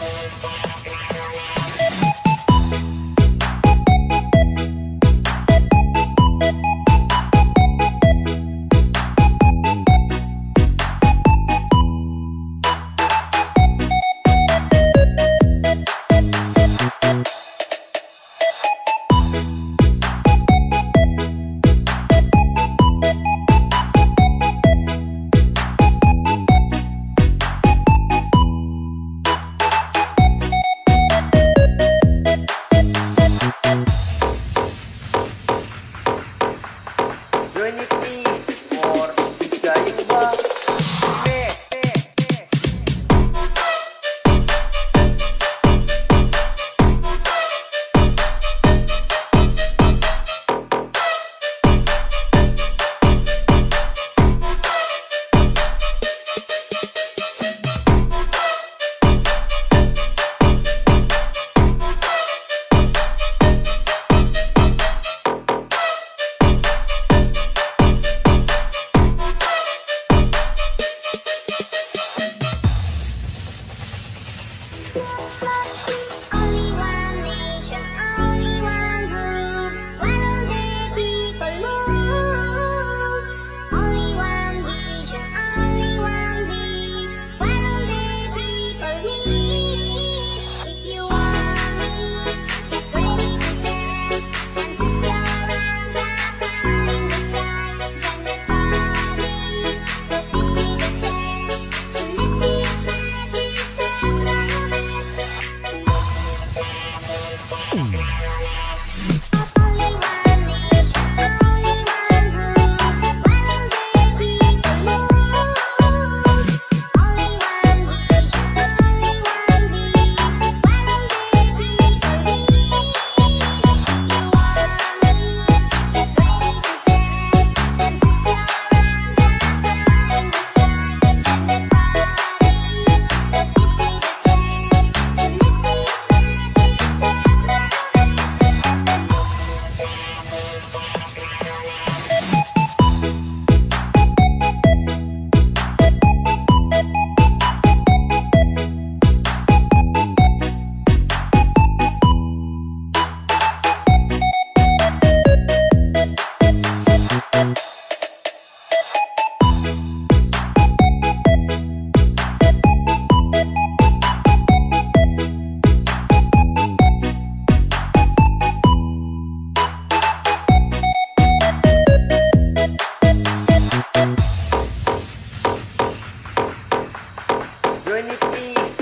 Bye. Música Unity